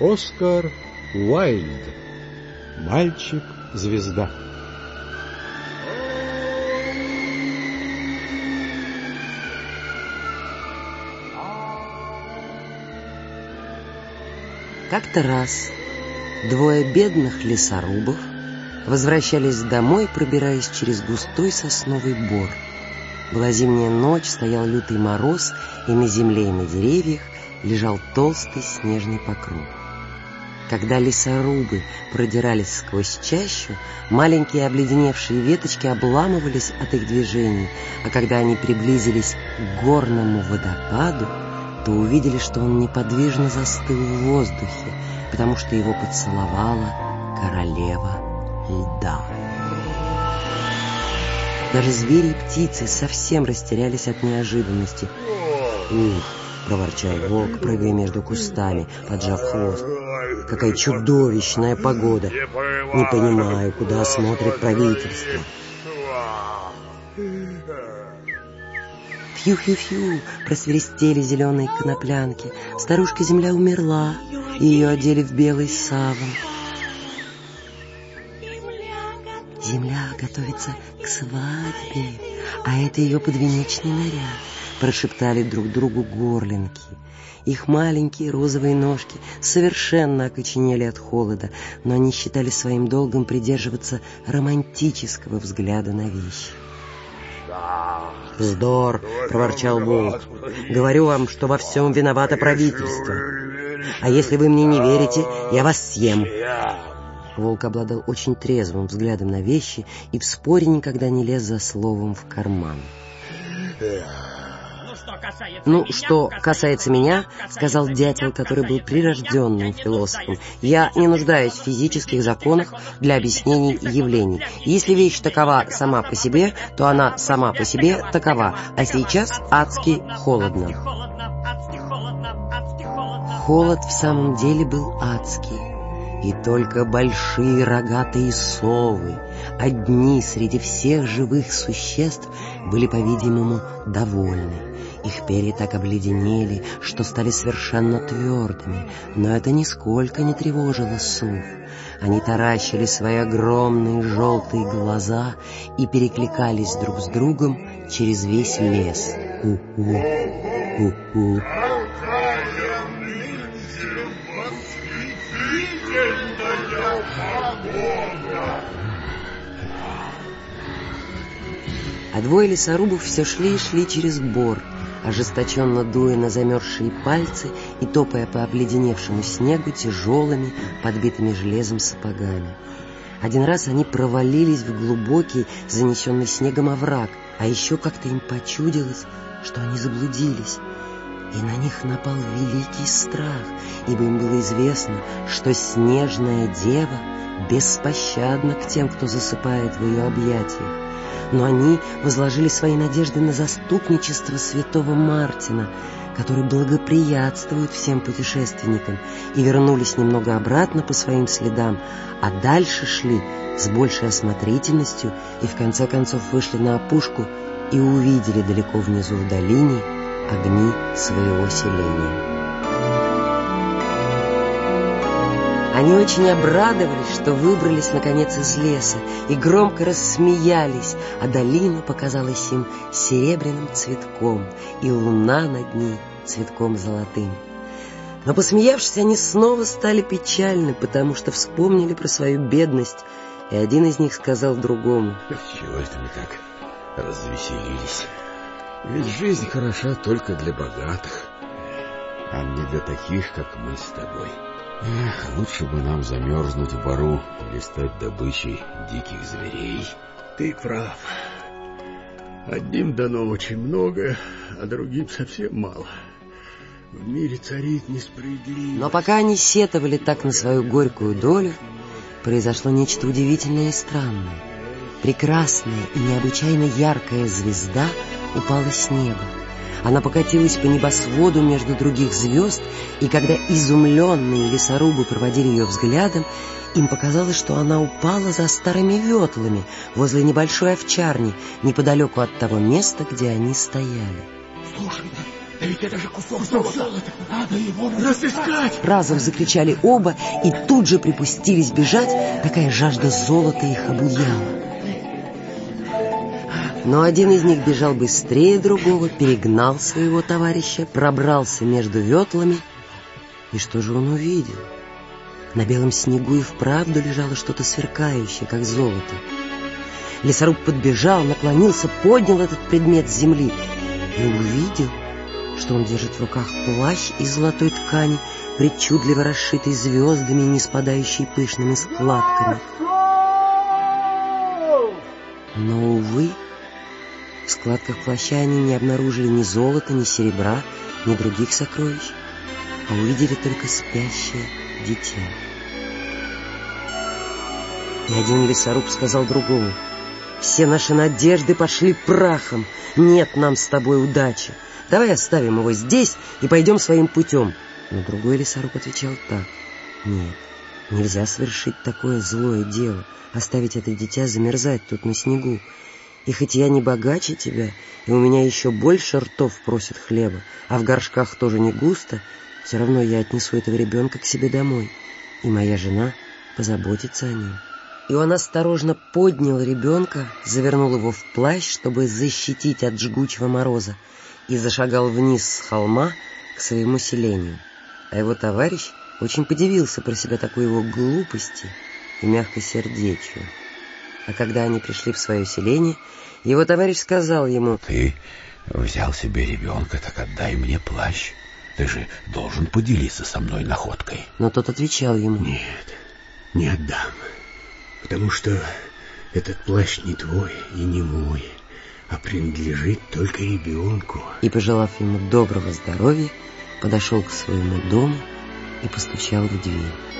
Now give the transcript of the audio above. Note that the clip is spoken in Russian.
Оскар Уайльд. Мальчик-звезда. Как-то раз двое бедных лесорубов возвращались домой, пробираясь через густой сосновый бор. Была зимняя ночь, стоял лютый мороз, и на земле и на деревьях лежал толстый снежный покров. Когда лесорубы продирались сквозь чащу, маленькие обледеневшие веточки обламывались от их движений, а когда они приблизились к горному водопаду, то увидели, что он неподвижно застыл в воздухе, потому что его поцеловала королева льда. Даже звери и птицы совсем растерялись от неожиданности. «Ух!» — проворчал волк, прыгая между кустами, поджав хвост. «Какая чудовищная погода! Не понимаю, куда смотрит правительство!» Фью-фью-фью просверестели зеленые коноплянки. Старушка-земля умерла, и ее одели в белый саван. Земля готовится к свадьбе, а это ее подвенечный наряд, прошептали друг другу горлинки. Их маленькие розовые ножки совершенно окоченели от холода, но они считали своим долгом придерживаться романтического взгляда на вещи. «Вздор!» — проворчал волк. «Говорю вам, что во всем виновато правительство. А если вы мне не верите, я вас съем». Волк обладал очень трезвым взглядом на вещи и в споре никогда не лез за словом в карман. «Ну, что касается меня, — сказал дятел, который был прирожденным философом, — я не нуждаюсь в физических законах для объяснений явлений. Если вещь такова сама по себе, то она сама по себе такова, а сейчас адски холодно». Холод в самом деле был адский. И только большие рогатые совы, одни среди всех живых существ, были, по-видимому, довольны. Их перья так обледенели, что стали совершенно твердыми, но это нисколько не тревожило сов. Они таращили свои огромные желтые глаза и перекликались друг с другом через весь лес. У-у, у-у. А двое лесорубов все шли и шли через бор, ожесточенно дуя на замерзшие пальцы и топая по обледеневшему снегу тяжелыми, подбитыми железом сапогами. Один раз они провалились в глубокий, занесенный снегом овраг, а еще как-то им почудилось, что они заблудились. И на них напал великий страх, ибо им было известно, что снежная дева беспощадна к тем, кто засыпает в ее объятиях но они возложили свои надежды на заступничество святого Мартина, который благоприятствует всем путешественникам, и вернулись немного обратно по своим следам, а дальше шли с большей осмотрительностью и в конце концов вышли на опушку и увидели далеко внизу в долине огни своего селения. Они очень обрадовались, что выбрались наконец из леса и громко рассмеялись, а долина показалась им серебряным цветком, и луна над ней цветком золотым. Но посмеявшись, они снова стали печальны, потому что вспомнили про свою бедность, и один из них сказал другому. «Чего это мы так развеселились? Ведь жизнь хороша только для богатых, а не для таких, как мы с тобой». Эх, лучше бы нам замерзнуть в бару или стать добычей диких зверей. Ты прав. Одним дано очень много, а другим совсем мало. В мире царит несправедливость. Но пока они сетовали так на свою горькую долю, произошло нечто удивительное и странное. Прекрасная и необычайно яркая звезда упала с неба. Она покатилась по небосводу между других звезд, и когда изумленные лесорубы проводили ее взглядом, им показалось, что она упала за старыми ветлами возле небольшой овчарни, неподалеку от того места, где они стояли. «Слушай, Да ведь это же кусок, золота. Надо его разыскать. Разом закричали оба и тут же припустились бежать. Такая жажда золота их обуяла. Но один из них бежал быстрее другого, перегнал своего товарища, пробрался между ветлами. И что же он увидел? На белом снегу и вправду лежало что-то сверкающее, как золото. Лесоруб подбежал, наклонился, поднял этот предмет с земли и увидел, что он держит в руках плащ из золотой ткани, причудливо расшитый звездами и не спадающий пышными складками. Но, увы, в складках плаща они не обнаружили ни золота, ни серебра, ни других сокровищ, а увидели только спящее дитя. И один лесоруб сказал другому, «Все наши надежды пошли прахом, нет нам с тобой удачи. Давай оставим его здесь и пойдем своим путем». Но другой лесоруб отвечал так, «Нет, нельзя совершить такое злое дело, оставить это дитя замерзать тут на снегу. И хоть я не богаче тебя, и у меня еще больше ртов просят хлеба, а в горшках тоже не густо, все равно я отнесу этого ребенка к себе домой, и моя жена позаботится о нем. И он осторожно поднял ребенка, завернул его в плащ, чтобы защитить от жгучего мороза, и зашагал вниз с холма к своему селению. А его товарищ очень подивился про себя такой его глупости и мягкосердечию. А когда они пришли в свое селение, его товарищ сказал ему... Ты взял себе ребенка, так отдай мне плащ. Ты же должен поделиться со мной находкой. Но тот отвечал ему... Нет, не отдам, потому что этот плащ не твой и не мой, а принадлежит только ребенку. И, пожелав ему доброго здоровья, подошел к своему дому и постучал в дверь.